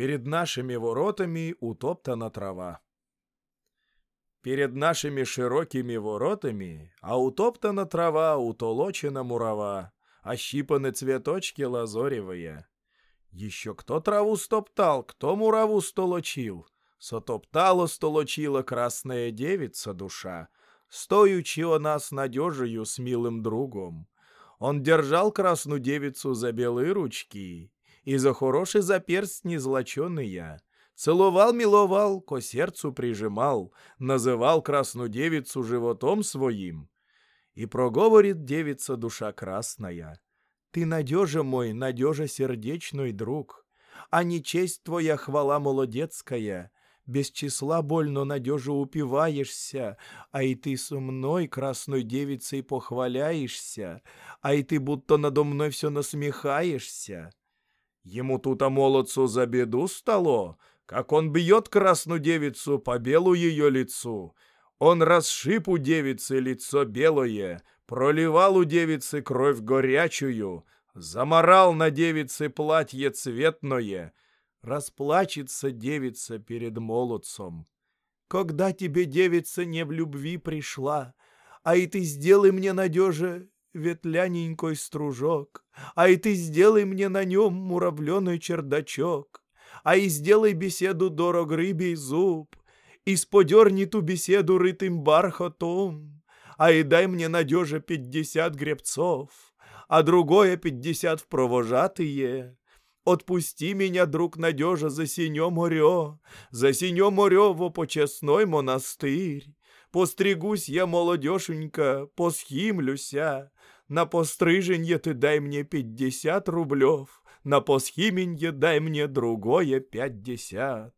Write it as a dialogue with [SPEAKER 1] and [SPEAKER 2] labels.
[SPEAKER 1] Перед нашими воротами утоптана трава. Перед нашими широкими воротами, а утоптана трава, утолочена мурава, ощипаны цветочки лазоревые. Еще кто траву стоптал, кто мураву столочил? Сотоптала, столочила красная девица душа, стоючи о нас надежею с милым другом. Он держал красную девицу за белые ручки и за хороший заперстни злоченые. Целовал, миловал, ко сердцу прижимал, называл красную девицу животом своим. И проговорит девица душа красная. Ты надежа мой, надежа сердечный друг, а не честь твоя хвала молодецкая. Без числа больно надежу упиваешься, а и ты со мной, красной девицей, похваляешься, а и ты будто надо мной все насмехаешься. Ему тут, а молодцу, за беду стало, как он бьет красную девицу по белу ее лицу. Он расшиб у девицы лицо белое, проливал у девицы кровь горячую, заморал на девице платье цветное, расплачется девица перед молодцом. Когда тебе девица не в любви пришла, а и ты сделай мне надеже ветляненькой стружок, а и ты сделай мне на нем муравленый чердачок, а и сделай беседу дорог рыбий зуб, и сподерни ту беседу рытым бархатом, а и дай мне надежа пятьдесят гребцов, а другое пятьдесят в провожатые. Отпусти меня, друг надежа, за синё морё, за синё морё во почесной монастырь. Постригусь я, молодешенька, посхимлюся. На постриженье ты дай мне пятьдесят рублев, на посхименье дай мне другое пятьдесят.